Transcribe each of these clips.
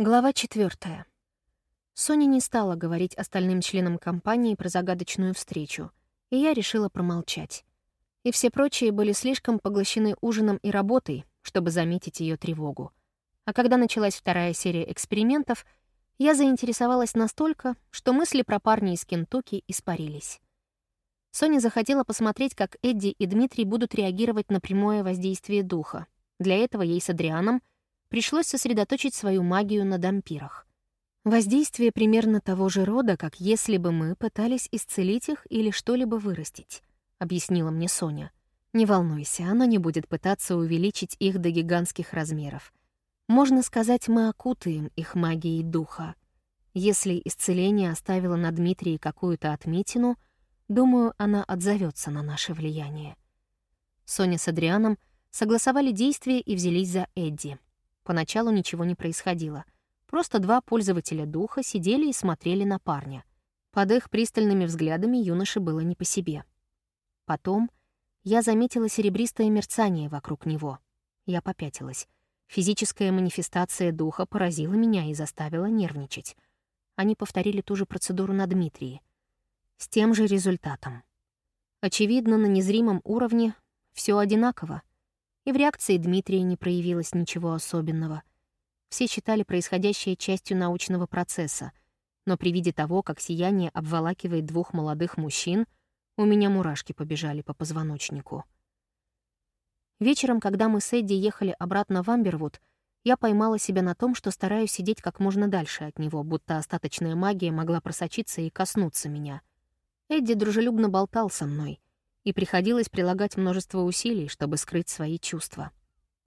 Глава четвертая. Соня не стала говорить остальным членам компании про загадочную встречу, и я решила промолчать. И все прочие были слишком поглощены ужином и работой, чтобы заметить ее тревогу. А когда началась вторая серия экспериментов, я заинтересовалась настолько, что мысли про парня из Кентукки испарились. Соня захотела посмотреть, как Эдди и Дмитрий будут реагировать на прямое воздействие духа. Для этого ей с Адрианом пришлось сосредоточить свою магию на дампирах. Воздействие примерно того же рода, как если бы мы пытались исцелить их или что-либо вырастить, объяснила мне Соня. Не волнуйся, оно не будет пытаться увеличить их до гигантских размеров. Можно сказать, мы окутаем их магией духа. Если исцеление оставило на Дмитрии какую-то отметину, думаю, она отзовется на наше влияние. Соня с Адрианом согласовали действия и взялись за Эдди. Поначалу ничего не происходило. Просто два пользователя духа сидели и смотрели на парня. Под их пристальными взглядами юноше было не по себе. Потом я заметила серебристое мерцание вокруг него. Я попятилась. Физическая манифестация духа поразила меня и заставила нервничать. Они повторили ту же процедуру на Дмитрии. С тем же результатом. Очевидно, на незримом уровне все одинаково и в реакции Дмитрия не проявилось ничего особенного. Все считали происходящее частью научного процесса, но при виде того, как сияние обволакивает двух молодых мужчин, у меня мурашки побежали по позвоночнику. Вечером, когда мы с Эдди ехали обратно в Амбервуд, я поймала себя на том, что стараюсь сидеть как можно дальше от него, будто остаточная магия могла просочиться и коснуться меня. Эдди дружелюбно болтал со мной — и приходилось прилагать множество усилий, чтобы скрыть свои чувства.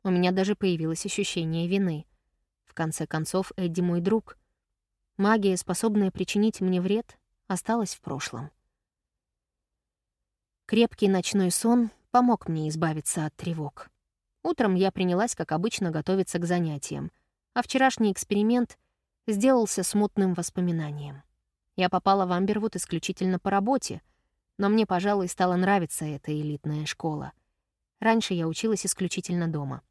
У меня даже появилось ощущение вины. В конце концов, Эдди мой друг. Магия, способная причинить мне вред, осталась в прошлом. Крепкий ночной сон помог мне избавиться от тревог. Утром я принялась, как обычно, готовиться к занятиям, а вчерашний эксперимент сделался смутным воспоминанием. Я попала в Амбервуд исключительно по работе — но мне, пожалуй, стала нравиться эта элитная школа. Раньше я училась исключительно дома.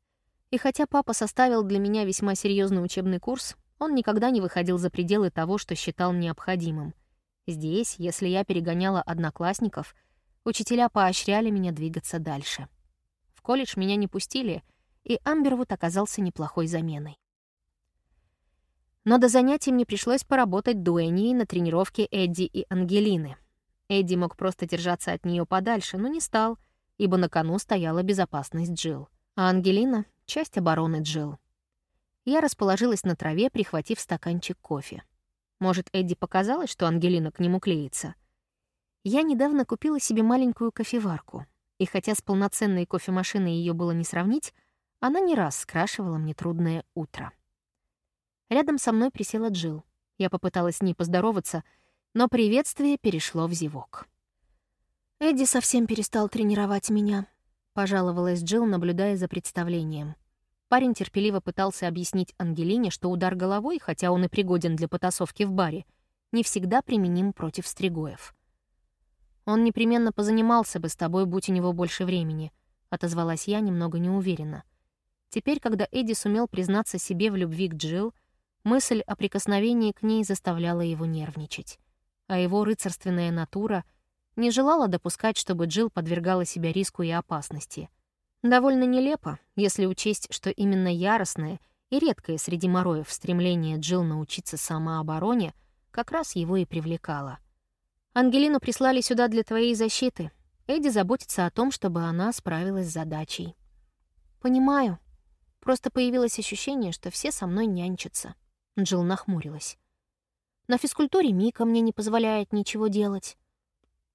И хотя папа составил для меня весьма серьезный учебный курс, он никогда не выходил за пределы того, что считал необходимым. Здесь, если я перегоняла одноклассников, учителя поощряли меня двигаться дальше. В колледж меня не пустили, и Амбервуд оказался неплохой заменой. Но до занятий мне пришлось поработать дуэней на тренировке Эдди и Ангелины, Эдди мог просто держаться от нее подальше, но не стал, ибо на кону стояла безопасность Джилл, а Ангелина — часть обороны Джилл. Я расположилась на траве, прихватив стаканчик кофе. Может, Эдди показалось, что Ангелина к нему клеится? Я недавно купила себе маленькую кофеварку, и хотя с полноценной кофемашиной ее было не сравнить, она не раз скрашивала мне трудное утро. Рядом со мной присела Джилл. Я попыталась с ней поздороваться — но приветствие перешло в зевок. «Эдди совсем перестал тренировать меня», — пожаловалась Джилл, наблюдая за представлением. Парень терпеливо пытался объяснить Ангелине, что удар головой, хотя он и пригоден для потасовки в баре, не всегда применим против стригоев. «Он непременно позанимался бы с тобой, будь у него больше времени», — отозвалась я немного неуверенно. Теперь, когда Эдди сумел признаться себе в любви к Джилл, мысль о прикосновении к ней заставляла его нервничать а его рыцарственная натура не желала допускать, чтобы Джилл подвергала себя риску и опасности. Довольно нелепо, если учесть, что именно яростное и редкое среди мороев стремление Джилл научиться самообороне как раз его и привлекало. «Ангелину прислали сюда для твоей защиты. Эдди заботится о том, чтобы она справилась с задачей». «Понимаю. Просто появилось ощущение, что все со мной нянчатся». Джилл нахмурилась. На физкультуре Мика мне не позволяет ничего делать.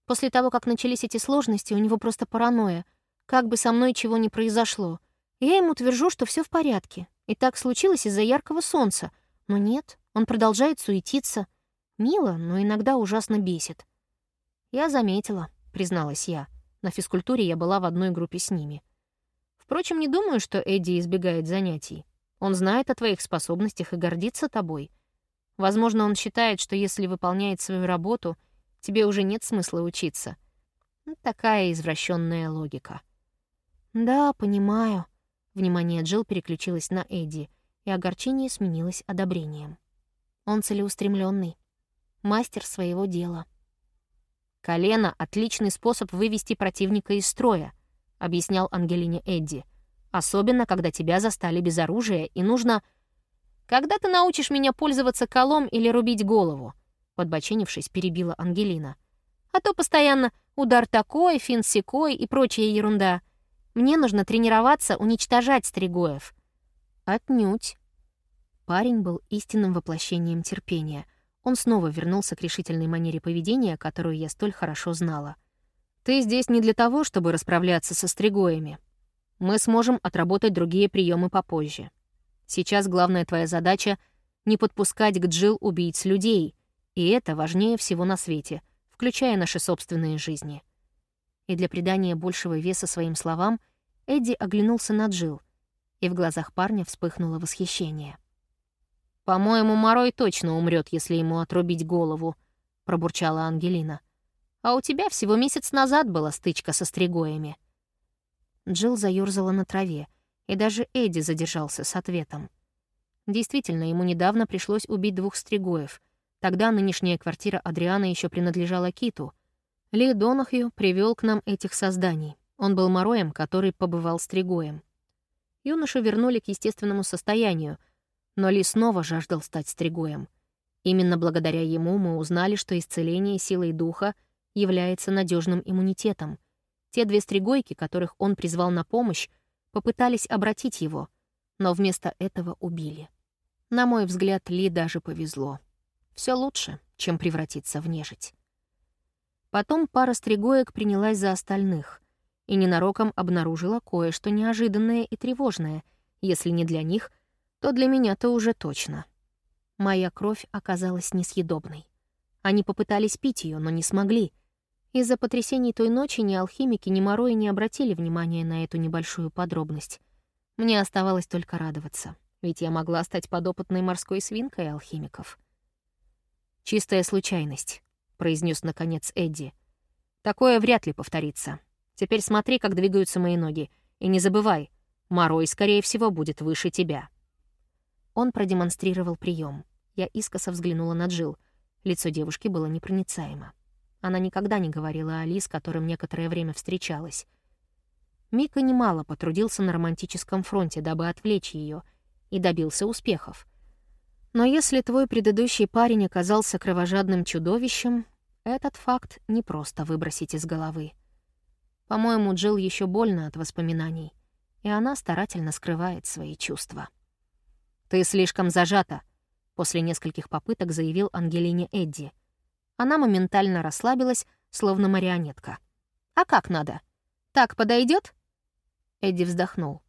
После того, как начались эти сложности, у него просто паранойя. Как бы со мной чего ни произошло. Я ему твержу, что все в порядке. И так случилось из-за яркого солнца. Но нет, он продолжает суетиться. Мило, но иногда ужасно бесит. Я заметила, призналась я. На физкультуре я была в одной группе с ними. Впрочем, не думаю, что Эдди избегает занятий. Он знает о твоих способностях и гордится тобой — Возможно, он считает, что если выполняет свою работу, тебе уже нет смысла учиться. Ну, такая извращенная логика. «Да, понимаю». Внимание Джилл переключилось на Эдди, и огорчение сменилось одобрением. Он целеустремленный, мастер своего дела. «Колено — отличный способ вывести противника из строя», — объяснял Ангелине Эдди. «Особенно, когда тебя застали без оружия, и нужно...» «Когда ты научишь меня пользоваться колом или рубить голову?» Подбоченившись, перебила Ангелина. «А то постоянно удар такой, фин секой и прочая ерунда. Мне нужно тренироваться уничтожать стригоев». «Отнюдь». Парень был истинным воплощением терпения — он снова вернулся к решительной манере поведения, которую я столь хорошо знала. «Ты здесь не для того, чтобы расправляться со стригоями. Мы сможем отработать другие приемы попозже. Сейчас главная твоя задача — не подпускать к Джил убийц людей, и это важнее всего на свете, включая наши собственные жизни». И для придания большего веса своим словам Эдди оглянулся на Джил, и в глазах парня вспыхнуло восхищение. «По-моему, Морой точно умрет, если ему отрубить голову», — пробурчала Ангелина. «А у тебя всего месяц назад была стычка со стригоями». Джилл заёрзала на траве, и даже Эдди задержался с ответом. Действительно, ему недавно пришлось убить двух стригоев. Тогда нынешняя квартира Адриана еще принадлежала Киту. Ли Донахью привел к нам этих созданий. Он был мороем, который побывал стригоем. Юношу вернули к естественному состоянию — но Ли снова жаждал стать стригоем. Именно благодаря ему мы узнали, что исцеление силой духа является надежным иммунитетом. Те две стригойки, которых он призвал на помощь, попытались обратить его, но вместо этого убили. На мой взгляд, Ли даже повезло. Все лучше, чем превратиться в нежить. Потом пара стригоек принялась за остальных и ненароком обнаружила кое-что неожиданное и тревожное, если не для них — то для меня-то уже точно. Моя кровь оказалась несъедобной. Они попытались пить ее, но не смогли. Из-за потрясений той ночи ни алхимики, ни Морои не обратили внимания на эту небольшую подробность. Мне оставалось только радоваться, ведь я могла стать подопытной морской свинкой алхимиков. «Чистая случайность», — произнес наконец Эдди. «Такое вряд ли повторится. Теперь смотри, как двигаются мои ноги, и не забывай, Морой, скорее всего, будет выше тебя». Он продемонстрировал прием. Я искоса взглянула на Джил. Лицо девушки было непроницаемо. Она никогда не говорила о Ли, с которым некоторое время встречалась. Мика немало потрудился на романтическом фронте, дабы отвлечь ее, и добился успехов. Но если твой предыдущий парень оказался кровожадным чудовищем, этот факт не просто выбросить из головы. По-моему, Джилл еще больно от воспоминаний, и она старательно скрывает свои чувства. «Ты слишком зажата», — после нескольких попыток заявил Ангелине Эдди. Она моментально расслабилась, словно марионетка. «А как надо? Так подойдет? Эдди вздохнул.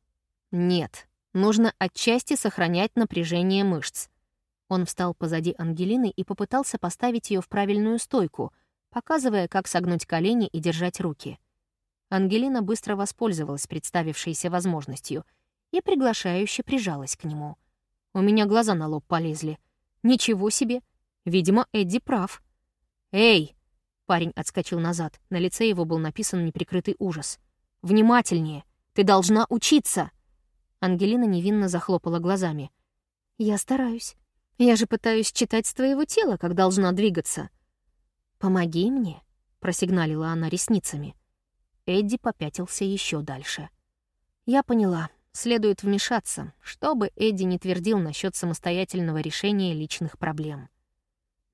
«Нет, нужно отчасти сохранять напряжение мышц». Он встал позади Ангелины и попытался поставить ее в правильную стойку, показывая, как согнуть колени и держать руки. Ангелина быстро воспользовалась представившейся возможностью и приглашающе прижалась к нему — у меня глаза на лоб полезли. Ничего себе. Видимо, Эдди прав. «Эй!» Парень отскочил назад. На лице его был написан неприкрытый ужас. «Внимательнее! Ты должна учиться!» Ангелина невинно захлопала глазами. «Я стараюсь. Я же пытаюсь читать с твоего тела, как должна двигаться». «Помоги мне», — просигналила она ресницами. Эдди попятился еще дальше. «Я поняла. Следует вмешаться, чтобы Эдди не твердил насчет самостоятельного решения личных проблем.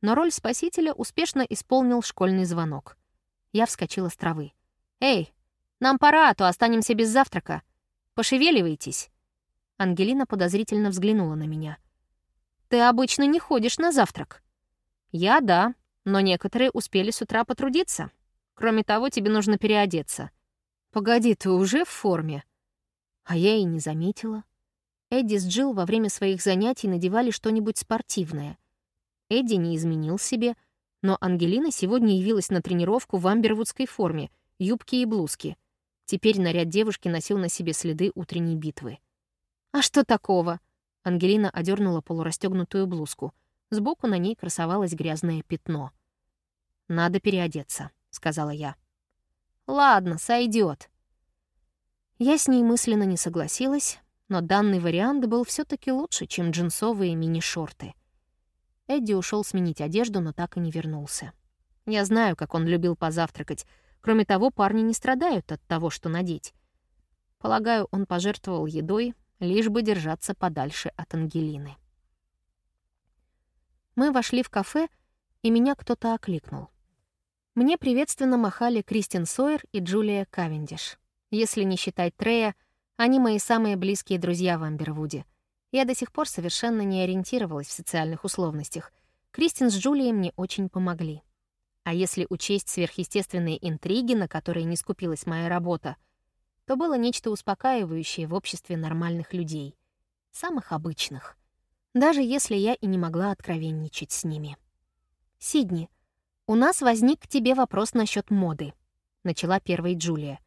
Но роль спасителя успешно исполнил школьный звонок. Я вскочила с травы. «Эй, нам пора, а то останемся без завтрака. Пошевеливайтесь». Ангелина подозрительно взглянула на меня. «Ты обычно не ходишь на завтрак». «Я — да, но некоторые успели с утра потрудиться. Кроме того, тебе нужно переодеться». «Погоди, ты уже в форме?» А я и не заметила. Эдди с Джилл во время своих занятий надевали что-нибудь спортивное. Эдди не изменил себе, но Ангелина сегодня явилась на тренировку в амбервудской форме, юбки и блузки. Теперь наряд девушки носил на себе следы утренней битвы. «А что такого?» Ангелина одернула полурастегнутую блузку. Сбоку на ней красовалось грязное пятно. «Надо переодеться», — сказала я. «Ладно, сойдет. Я с ней мысленно не согласилась, но данный вариант был все таки лучше, чем джинсовые мини-шорты. Эдди ушел сменить одежду, но так и не вернулся. Я знаю, как он любил позавтракать. Кроме того, парни не страдают от того, что надеть. Полагаю, он пожертвовал едой, лишь бы держаться подальше от Ангелины. Мы вошли в кафе, и меня кто-то окликнул. Мне приветственно махали Кристин Сойер и Джулия Кавендиш. Если не считать Трея, они мои самые близкие друзья в Амбервуде. Я до сих пор совершенно не ориентировалась в социальных условностях. Кристин с Джулией мне очень помогли. А если учесть сверхъестественные интриги, на которые не скупилась моя работа, то было нечто успокаивающее в обществе нормальных людей. Самых обычных. Даже если я и не могла откровенничать с ними. «Сидни, у нас возник к тебе вопрос насчет моды», — начала первой Джулия.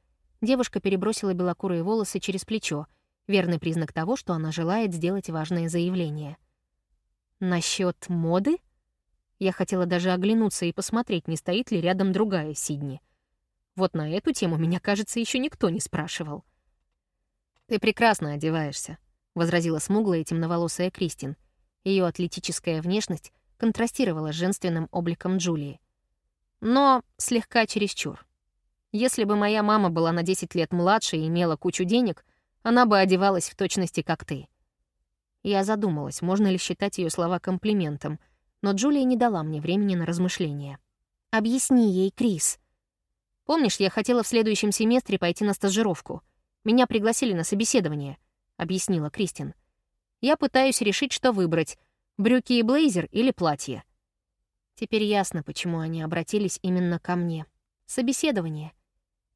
Девушка перебросила белокурые волосы через плечо, верный признак того, что она желает сделать важное заявление. «Насчет моды?» Я хотела даже оглянуться и посмотреть, не стоит ли рядом другая Сидни. Вот на эту тему меня, кажется, еще никто не спрашивал. «Ты прекрасно одеваешься», — возразила смуглая темноволосая Кристин. Ее атлетическая внешность контрастировала с женственным обликом Джулии. Но слегка чересчур. Если бы моя мама была на 10 лет младше и имела кучу денег, она бы одевалась в точности, как ты. Я задумалась, можно ли считать ее слова комплиментом — но Джулия не дала мне времени на размышления. «Объясни ей, Крис». «Помнишь, я хотела в следующем семестре пойти на стажировку? Меня пригласили на собеседование», — объяснила Кристин. «Я пытаюсь решить, что выбрать — брюки и блейзер или платье». Теперь ясно, почему они обратились именно ко мне. Собеседование.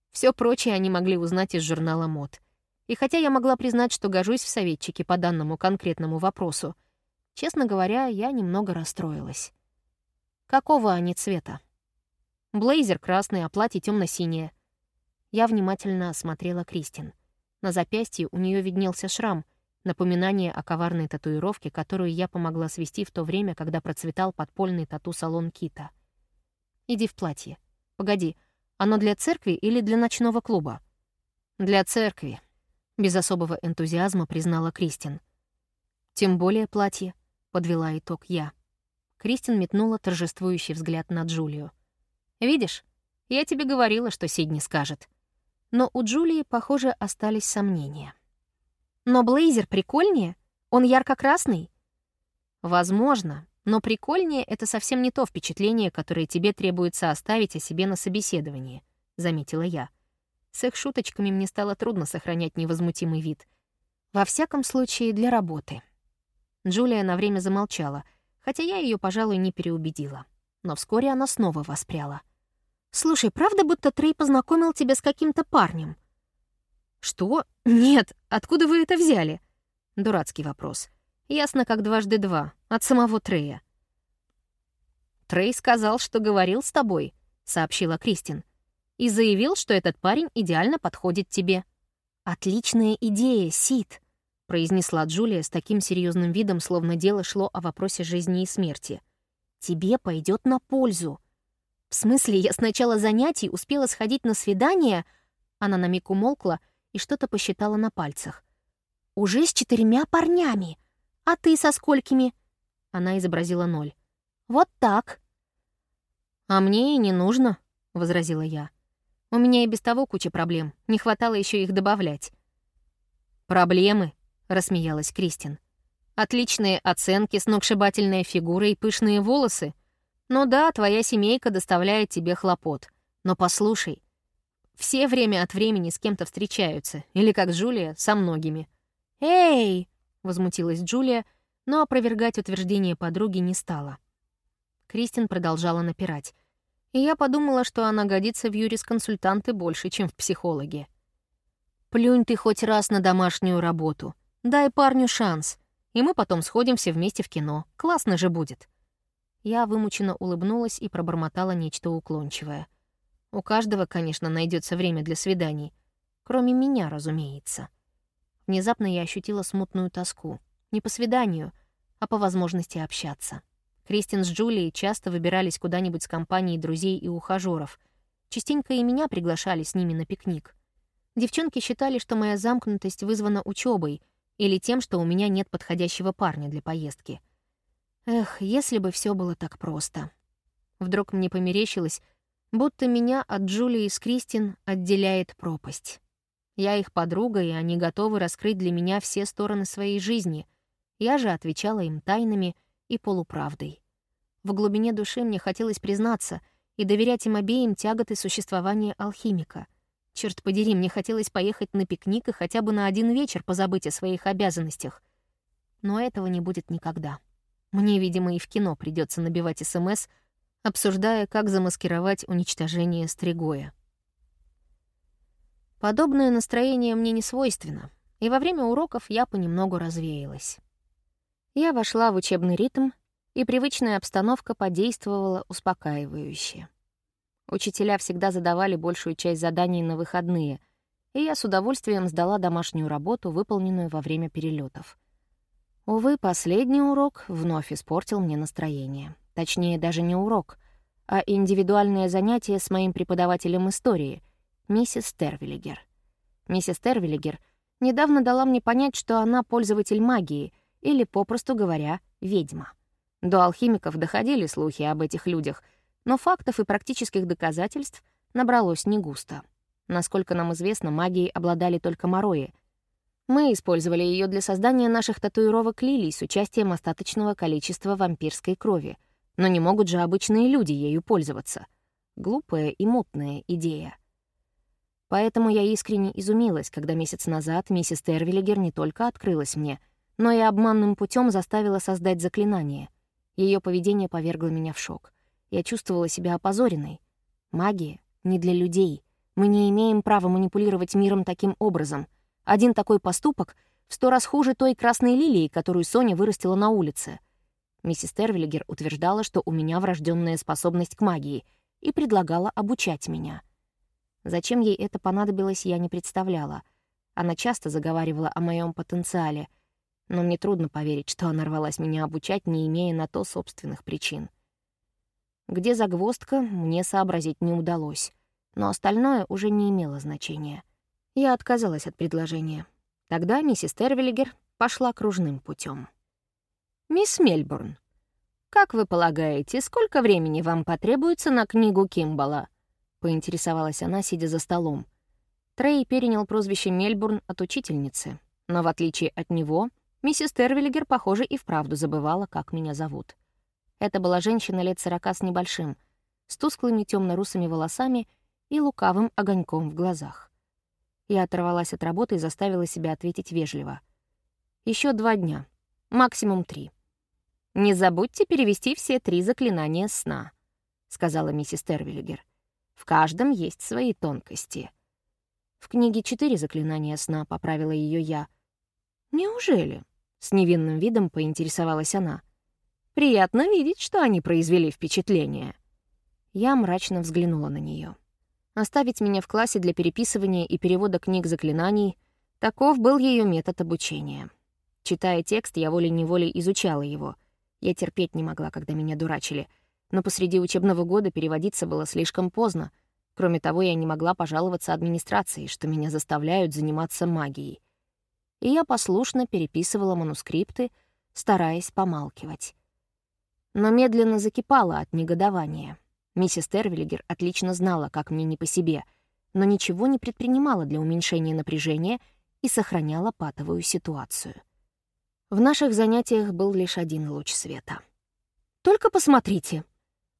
Все прочее они могли узнать из журнала мод. И хотя я могла признать, что гожусь в советчике по данному конкретному вопросу, Честно говоря, я немного расстроилась. Какого они цвета? Блейзер красный, а платье темно синее Я внимательно осмотрела Кристин. На запястье у нее виднелся шрам, напоминание о коварной татуировке, которую я помогла свести в то время, когда процветал подпольный тату-салон Кита. «Иди в платье. Погоди, оно для церкви или для ночного клуба?» «Для церкви», — без особого энтузиазма признала Кристин. «Тем более платье. — подвела итог я. Кристин метнула торжествующий взгляд на Джулию. «Видишь, я тебе говорила, что Сидни скажет». Но у Джулии, похоже, остались сомнения. «Но блейзер прикольнее? Он ярко-красный?» «Возможно, но прикольнее — это совсем не то впечатление, которое тебе требуется оставить о себе на собеседовании», — заметила я. С их шуточками мне стало трудно сохранять невозмутимый вид. Во всяком случае, для работы. Джулия на время замолчала, хотя я ее, пожалуй, не переубедила. Но вскоре она снова воспряла. «Слушай, правда, будто Трей познакомил тебя с каким-то парнем?» «Что? Нет, откуда вы это взяли?» Дурацкий вопрос. Ясно, как дважды два, от самого Трея. «Трей сказал, что говорил с тобой», — сообщила Кристин. «И заявил, что этот парень идеально подходит тебе». «Отличная идея, Сид», произнесла Джулия с таким серьезным видом, словно дело шло о вопросе жизни и смерти. «Тебе пойдет на пользу». «В смысле, я с начала занятий успела сходить на свидание?» Она на миг умолкла и что-то посчитала на пальцах. «Уже с четырьмя парнями. А ты со сколькими?» Она изобразила ноль. «Вот так». «А мне и не нужно», — возразила я. «У меня и без того куча проблем. Не хватало еще их добавлять». «Проблемы рассмеялась Кристин. Отличные оценки, сногсшибательная фигура и пышные волосы. Ну да, твоя семейка доставляет тебе хлопот. Но послушай, все время от времени с кем-то встречаются, или как Джулия, со многими. «Эй!» — возмутилась Джулия, но опровергать утверждение подруги не стала. Кристин продолжала напирать. И я подумала, что она годится в юрисконсультанты больше, чем в психологи. «Плюнь ты хоть раз на домашнюю работу. Дай парню шанс, и мы потом сходим все вместе в кино. Классно же будет». Я вымученно улыбнулась и пробормотала нечто уклончивое. У каждого, конечно, найдется время для свиданий. Кроме меня, разумеется. Внезапно я ощутила смутную тоску. Не по свиданию, а по возможности общаться. Кристин с Джулией часто выбирались куда-нибудь с компанией друзей и ухажёров. Частенько и меня приглашали с ними на пикник. Девчонки считали, что моя замкнутость вызвана учебой, или тем, что у меня нет подходящего парня для поездки. Эх, если бы все было так просто. Вдруг мне померещилось, будто меня от Джулии с Кристин отделяет пропасть. Я их подруга, и они готовы раскрыть для меня все стороны своей жизни. Я же отвечала им тайнами и полуправдой. В глубине души мне хотелось признаться и доверять им обеим тяготы существования алхимика. Черт подери, мне хотелось поехать на пикник и хотя бы на один вечер позабыть о своих обязанностях. Но этого не будет никогда. Мне, видимо, и в кино придется набивать СМС, обсуждая, как замаскировать уничтожение Стригоя. Подобное настроение мне не свойственно, и во время уроков я понемногу развеялась. Я вошла в учебный ритм, и привычная обстановка подействовала успокаивающе. Учителя всегда задавали большую часть заданий на выходные, и я с удовольствием сдала домашнюю работу, выполненную во время перелетов. Увы, последний урок вновь испортил мне настроение. Точнее, даже не урок, а индивидуальное занятие с моим преподавателем истории, миссис Тервиллигер. Миссис Тервиллигер недавно дала мне понять, что она пользователь магии, или, попросту говоря, ведьма. До алхимиков доходили слухи об этих людях, но фактов и практических доказательств набралось не густо. Насколько нам известно, магией обладали только морои. Мы использовали ее для создания наших татуировок лилий с участием остаточного количества вампирской крови. Но не могут же обычные люди ею пользоваться. Глупая и мутная идея. Поэтому я искренне изумилась, когда месяц назад миссис Тервиллигер не только открылась мне, но и обманным путем заставила создать заклинание — ее поведение повергло меня в шок. Я чувствовала себя опозоренной. Магия не для людей. Мы не имеем права манипулировать миром таким образом. Один такой поступок в сто раз хуже той красной лилии, которую Соня вырастила на улице. Миссис Тервиллигер утверждала, что у меня врожденная способность к магии, и предлагала обучать меня. Зачем ей это понадобилось, я не представляла. Она часто заговаривала о моем потенциале — но мне трудно поверить, что она рвалась меня обучать, не имея на то собственных причин. Где загвоздка, мне сообразить не удалось, но остальное уже не имело значения. Я отказалась от предложения. Тогда миссис Тервиллигер пошла кружным путем. «Мисс Мельбурн, как вы полагаете, сколько времени вам потребуется на книгу Кимбала?» — поинтересовалась она, сидя за столом. Трей перенял прозвище Мельбурн от учительницы, но в отличие от него Миссис Тервиллигер, похоже, и вправду забывала, как меня зовут. Это была женщина лет сорока с небольшим, с тусклыми темно-русыми волосами и лукавым огоньком в глазах. Я оторвалась от работы и заставила себя ответить вежливо. Еще два дня, максимум три. «Не забудьте перевести все три заклинания сна», — сказала миссис Тервиллигер. «В каждом есть свои тонкости». В книге четыре заклинания сна, поправила ее я. «Неужели?» С невинным видом поинтересовалась она. «Приятно видеть, что они произвели впечатление». Я мрачно взглянула на нее. Оставить меня в классе для переписывания и перевода книг заклинаний — таков был ее метод обучения. Читая текст, я волей-неволей изучала его. Я терпеть не могла, когда меня дурачили. Но посреди учебного года переводиться было слишком поздно. Кроме того, я не могла пожаловаться администрации, что меня заставляют заниматься магией и я послушно переписывала манускрипты, стараясь помалкивать. Но медленно закипала от негодования. Миссис Тервиллигер отлично знала, как мне не по себе, но ничего не предпринимала для уменьшения напряжения и сохраняла патовую ситуацию. В наших занятиях был лишь один луч света. «Только посмотрите.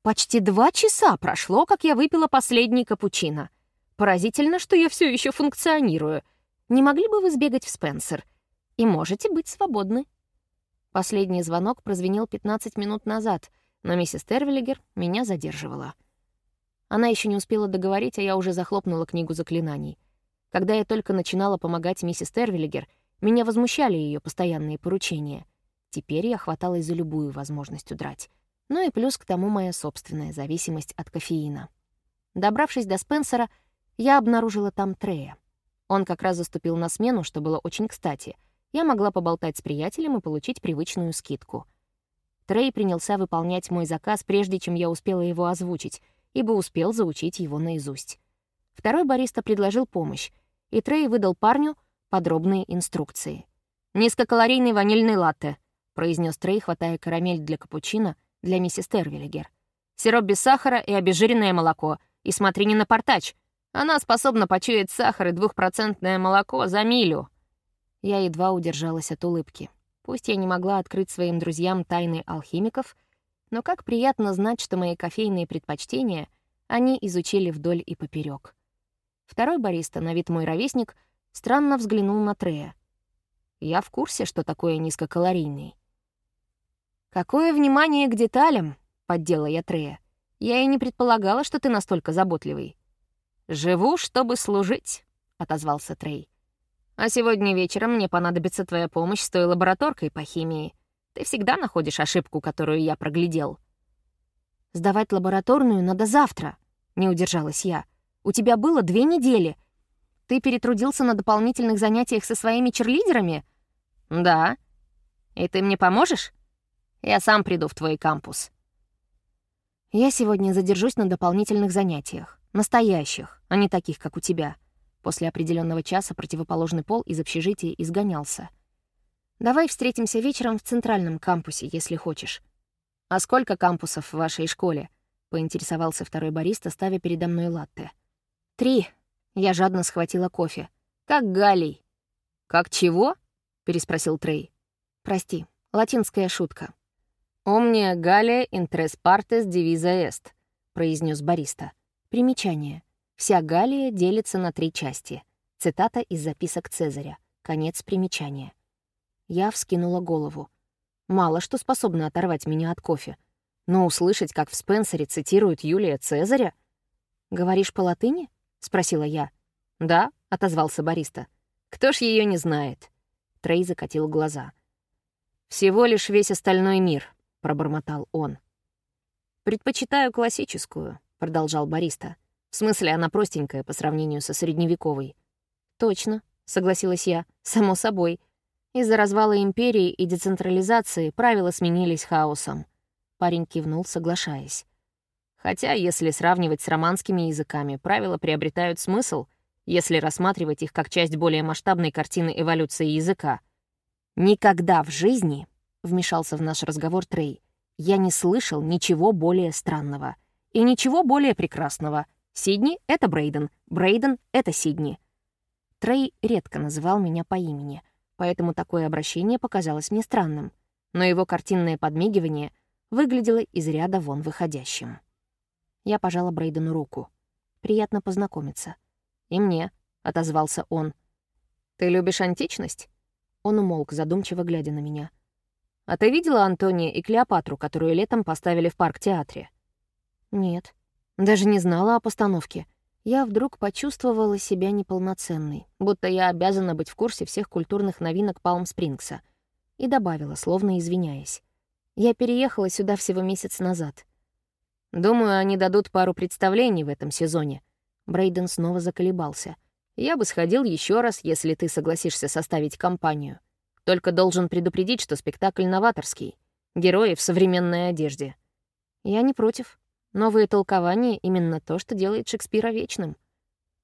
Почти два часа прошло, как я выпила последний капучино. Поразительно, что я все еще функционирую — не могли бы вы сбегать в Спенсер? И можете быть свободны». Последний звонок прозвенел 15 минут назад, но миссис Тервиллигер меня задерживала. Она еще не успела договорить, а я уже захлопнула книгу заклинаний. Когда я только начинала помогать миссис Тервиллигер, меня возмущали ее постоянные поручения. Теперь я хваталась за любую возможность удрать. Ну и плюс к тому моя собственная зависимость от кофеина. Добравшись до Спенсера, я обнаружила там Трея. Он как раз заступил на смену, что было очень кстати. Я могла поболтать с приятелем и получить привычную скидку. Трей принялся выполнять мой заказ, прежде чем я успела его озвучить, ибо успел заучить его наизусть. Второй бариста предложил помощь, и Трей выдал парню подробные инструкции. «Низкокалорийный ванильный латте», — произнес Трей, хватая карамель для капучино для миссис Тервиллигер. «Сироп без сахара и обезжиренное молоко. И смотри не напортач. Она способна почуять сахар и двухпроцентное молоко за милю». Я едва удержалась от улыбки. Пусть я не могла открыть своим друзьям тайны алхимиков, но как приятно знать, что мои кофейные предпочтения они изучили вдоль и поперек. Второй бариста, на вид мой ровесник, странно взглянул на Трея. Я в курсе, что такое низкокалорийный. «Какое внимание к деталям!» — поддела я Трея. «Я и не предполагала, что ты настолько заботливый». «Живу, чтобы служить», — отозвался Трей. «А сегодня вечером мне понадобится твоя помощь с той лабораторкой по химии. Ты всегда находишь ошибку, которую я проглядел». «Сдавать лабораторную надо завтра», — не удержалась я. «У тебя было две недели. Ты перетрудился на дополнительных занятиях со своими черлидерами?» «Да. И ты мне поможешь? Я сам приду в твой кампус». «Я сегодня задержусь на дополнительных занятиях. Настоящих, а не таких, как у тебя». После определенного часа противоположный пол из общежития изгонялся. «Давай встретимся вечером в центральном кампусе, если хочешь». «А сколько кампусов в вашей школе?» — поинтересовался второй бариста, ставя передо мной латте. «Три», я жадно схватила кофе. «Как Галей». «Как чего?» — переспросил Трей. «Прости, латинская шутка». «Omnia Галия intres partes divisa est», — произнес бариста. Примечание. Вся Галия делится на три части. Цитата из записок Цезаря. Конец примечания. Я вскинула голову. Мало что способно оторвать меня от кофе. Но услышать, как в Спенсере цитируют Юлия Цезаря... «Говоришь по латыни?» — спросила я. «Да», — отозвался бариста. «Кто ж ее не знает?» Трей закатил глаза. «Всего лишь весь остальной мир», — пробормотал он. «Предпочитаю классическую», — продолжал бариста. «В смысле, она простенькая по сравнению со средневековой». «Точно», — согласилась я, — «само собой. Из-за развала империи и децентрализации правила сменились хаосом». Парень кивнул, соглашаясь. Хотя, если сравнивать с романскими языками, правила приобретают смысл, если рассматривать их как часть более масштабной картины эволюции языка. «Никогда в жизни», — вмешался в наш разговор Трей, «я не слышал ничего более странного и ничего более прекрасного. Сидни — это Брейден, Брейден — это Сидни». Трей редко называл меня по имени, поэтому такое обращение показалось мне странным, но его картинное подмигивание выглядело из ряда вон выходящим. Я пожала Брейдену руку. «Приятно познакомиться». «И мне», — отозвался он. «Ты любишь античность?» Он умолк, задумчиво глядя на меня. «А ты видела Антония и Клеопатру, которую летом поставили в парк-театре?» «Нет. Даже не знала о постановке. Я вдруг почувствовала себя неполноценной, будто я обязана быть в курсе всех культурных новинок Палм-Спрингса. И добавила, словно извиняясь. Я переехала сюда всего месяц назад. Думаю, они дадут пару представлений в этом сезоне. Брейден снова заколебался. Я бы сходил еще раз, если ты согласишься составить компанию. Только должен предупредить, что спектакль новаторский. Герои в современной одежде. Я не против. Новые толкования — именно то, что делает Шекспира вечным.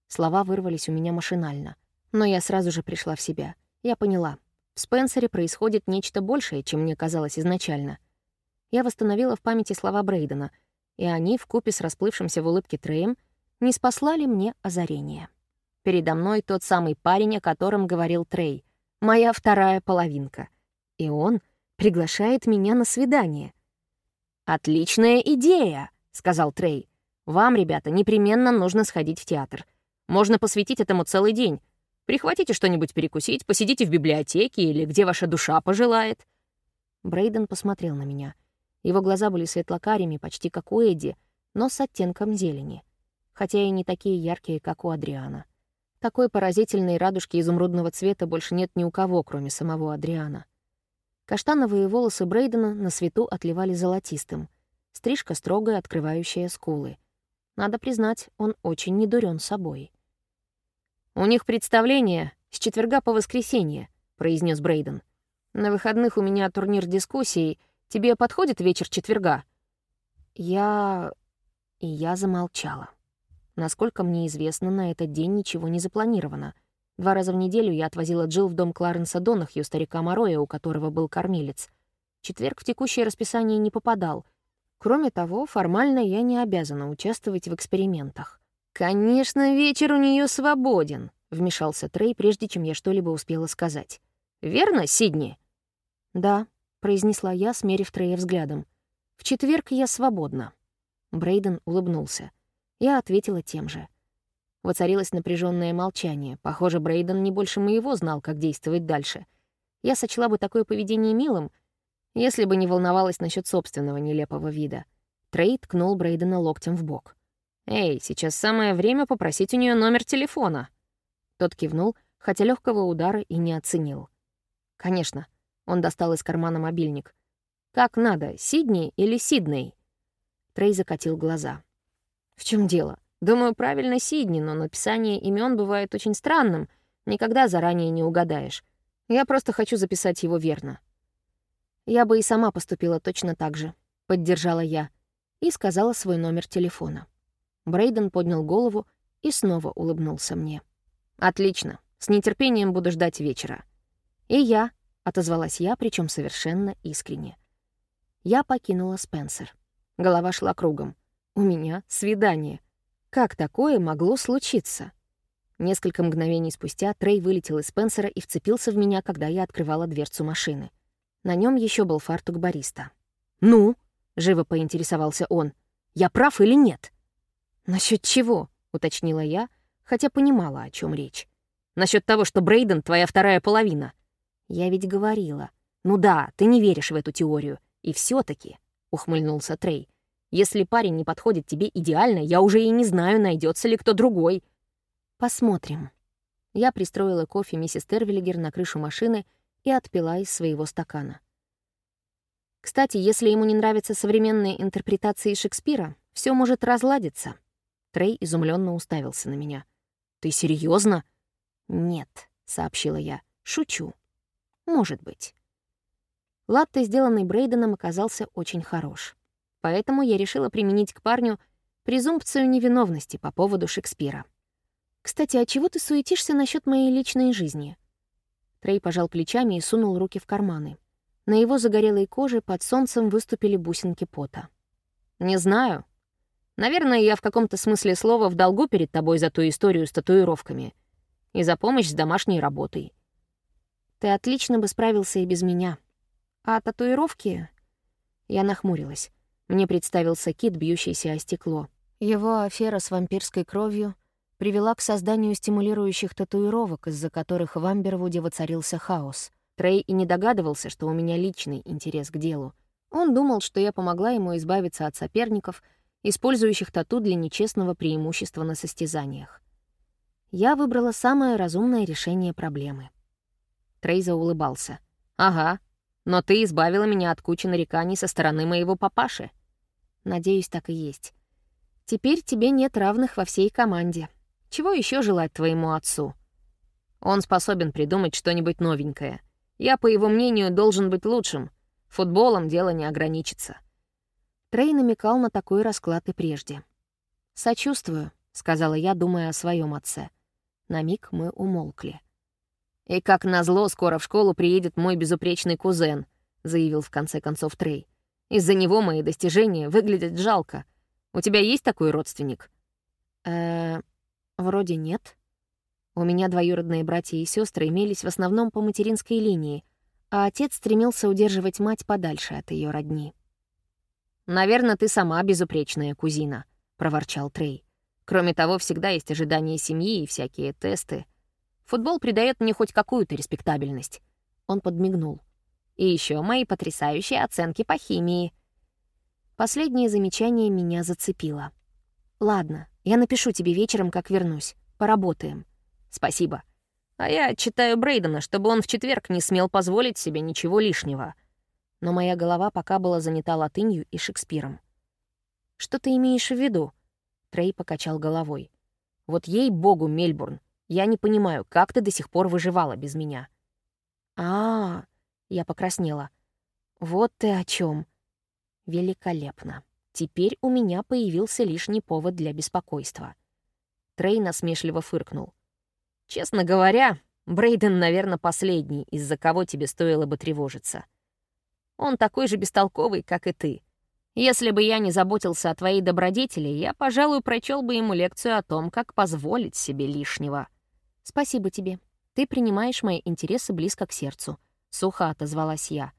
Слова вырвались у меня машинально. Но я сразу же пришла в себя. Я поняла. В Спенсере происходит нечто большее, чем мне казалось изначально. Я восстановила в памяти слова Брейдена — и они, вкупе с расплывшимся в улыбке Трэем, не спаслали мне озарение. Передо мной тот самый парень, о котором говорил Трей, моя вторая половинка. И он приглашает меня на свидание. «Отличная идея!» — сказал Трей. «Вам, ребята, непременно нужно сходить в театр. Можно посвятить этому целый день. Прихватите что-нибудь перекусить, посидите в библиотеке или где ваша душа пожелает». Брейден посмотрел на меня — его глаза были светлокарими, почти как у Эдди, но с оттенком зелени. Хотя и не такие яркие, как у Адриана. Такой поразительной радужки изумрудного цвета больше нет ни у кого, кроме самого Адриана. Каштановые волосы Брейдена на свету отливали золотистым. Стрижка строгая, открывающая скулы. Надо признать, он очень недурен собой. «У них представление с четверга по воскресенье», — произнес Брейден. «На выходных у меня турнир дискуссий, Тебе подходит вечер четверга?» Я... И я замолчала. Насколько мне известно, на этот день ничего не запланировано. Два раза в неделю я отвозила Джилл в дом Кларенса Донахью, старика Мороя, у которого был кормилец. Четверг в текущее расписание не попадал. Кроме того, формально я не обязана участвовать в экспериментах. «Конечно, вечер у нее свободен», — вмешался Трей, прежде чем я что-либо успела сказать. «Верно, Сидни?» «Да», — произнесла я, смерив Трея взглядом. «В четверг я свободна». Брейден улыбнулся. Я ответила тем же. Воцарилось напряженное молчание. Похоже, Брейден не больше моего знал, как действовать дальше. Я сочла бы такое поведение милым, если бы не волновалась насчет собственного нелепого вида. Трей ткнул Брейдена локтем в бок. «Эй, сейчас самое время попросить у нее номер телефона». Тот кивнул, хотя легкого удара и не оценил. «Конечно». Он достал из кармана мобильник. «Как надо, Сидни или Сидней?» Трей закатил глаза. «В чем дело? Думаю, правильно Сидни, но написание имен бывает очень странным. Никогда заранее не угадаешь. Я просто хочу записать его верно». «Я бы и сама поступила точно так же», — поддержала я и сказала свой номер телефона. Брейден поднял голову и снова улыбнулся мне. «Отлично. С нетерпением буду ждать вечера». «И я», — отозвалась я, причем совершенно искренне. Я покинула Спенсер. Голова шла кругом. «У меня свидание. Как такое могло случиться?» Несколько мгновений спустя Трей вылетел из Спенсера и вцепился в меня, когда я открывала дверцу машины. На нем еще был фартук бариста. «Ну?» — живо поинтересовался он. «Я прав или нет?» «Насчет чего?» — уточнила я, хотя понимала, о чем речь. «Насчет того, что Брейден — твоя вторая половина». «Я ведь говорила». «Ну да, ты не веришь в эту теорию. И все таки ухмыльнулся Трей, «если парень не подходит тебе идеально, я уже и не знаю, найдется ли кто другой». «Посмотрим». Я пристроила кофе миссис Тервиллигер на крышу машины и отпила из своего стакана. Кстати, если ему не нравятся современные интерпретации Шекспира, все может разладиться. Трей изумленно уставился на меня. «Ты серьезно? «Нет», — сообщила я. «Шучу. Может быть». Латте, сделанный Брейденом, оказался очень хорош. Поэтому я решила применить к парню презумпцию невиновности по поводу Шекспира. «Кстати, а чего ты суетишься насчет моей личной жизни?» Трей пожал плечами и сунул руки в карманы. На его загорелой коже под солнцем выступили бусинки пота. «Не знаю», Наверное, я в каком-то смысле слова в долгу перед тобой за ту историю с татуировками и за помощь с домашней работой. Ты отлично бы справился и без меня. А татуировки... Я нахмурилась. Мне представился кит, бьющийся о стекло. Его афера с вампирской кровью привела к созданию стимулирующих татуировок, из-за которых в Амбервуде воцарился хаос. Трей и не догадывался, что у меня личный интерес к делу. Он думал, что я помогла ему избавиться от соперников — использующих тату для нечестного преимущества на состязаниях. Я выбрала самое разумное решение проблемы. Трейза улыбался. «Ага, но ты избавила меня от кучи нареканий со стороны моего папаши». «Надеюсь, так и есть. Теперь тебе нет равных во всей команде. Чего еще желать твоему отцу?» Он способен придумать что-нибудь новенькое. Я, по его мнению, должен быть лучшим. Футболом дело не ограничится. Трей намекал на такой расклад и прежде. «Сочувствую», — сказала я, думая о своем отце. На миг мы умолкли. «И как назло, скоро в школу приедет мой безупречный кузен», — заявил в конце концов Трей. «Из-за него мои достижения выглядят жалко. У тебя есть такой родственник?» э вроде нет. У меня двоюродные братья и сестры имелись в основном по материнской линии, а отец стремился удерживать мать подальше от ее родни. «Наверное, ты сама безупречная кузина», — проворчал Трей. «Кроме того, всегда есть ожидания семьи и всякие тесты. Футбол придает мне хоть какую-то респектабельность». Он подмигнул. «И еще мои потрясающие оценки по химии». Последнее замечание меня зацепило. «Ладно, я напишу тебе вечером, как вернусь. Поработаем». «Спасибо. А я читаю Брейдена, чтобы он в четверг не смел позволить себе ничего лишнего» но моя голова пока была занята латынью и Шекспиром. «Что ты имеешь в виду?» Трей покачал головой. «Вот ей-богу, Мельбурн, я не понимаю, как ты до сих пор выживала без меня?» а, -а, -а я покраснела. «Вот ты о чем. «Великолепно. Теперь у меня появился лишний повод для беспокойства». Трей насмешливо фыркнул. Честно говоря, Брейден, наверное, последний, из-за кого тебе стоило бы тревожиться. Он такой же бестолковый, как и ты. Если бы я не заботился о твоей добродетели, я, пожалуй, прочел бы ему лекцию о том, как позволить себе лишнего. Спасибо тебе. Ты принимаешь мои интересы близко к сердцу. Сухо отозвалась я.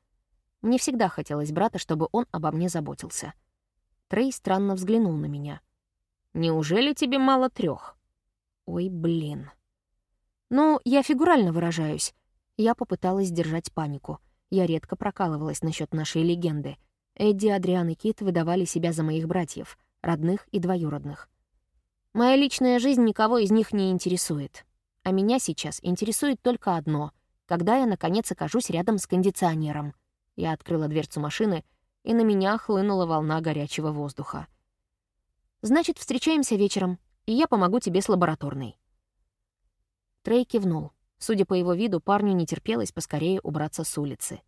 Мне всегда хотелось брата, чтобы он обо мне заботился. Трей странно взглянул на меня. «Неужели тебе мало трех? Ой, блин. Ну, я фигурально выражаюсь. Я попыталась сдержать панику. Я редко прокалывалась насчет нашей легенды. Эдди, Адриан и Кит выдавали себя за моих братьев, родных и двоюродных. Моя личная жизнь никого из них не интересует. А меня сейчас интересует только одно — когда я, наконец, окажусь рядом с кондиционером — я открыла дверцу машины, и на меня хлынула волна горячего воздуха. «Значит, встречаемся вечером, и я помогу тебе с лабораторной». Трей кивнул. Судя по его виду, парню не терпелось поскорее убраться с улицы.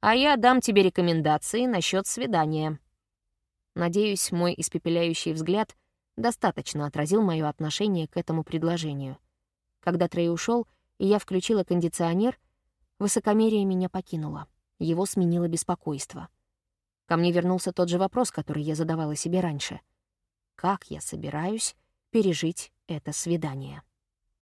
«А я дам тебе рекомендации насчет свидания». Надеюсь, мой испепеляющий взгляд достаточно отразил мое отношение к этому предложению. Когда Трей ушел, и я включила кондиционер, высокомерие меня покинуло. Его сменило беспокойство. Ко мне вернулся тот же вопрос, который я задавала себе раньше. Как я собираюсь пережить это свидание?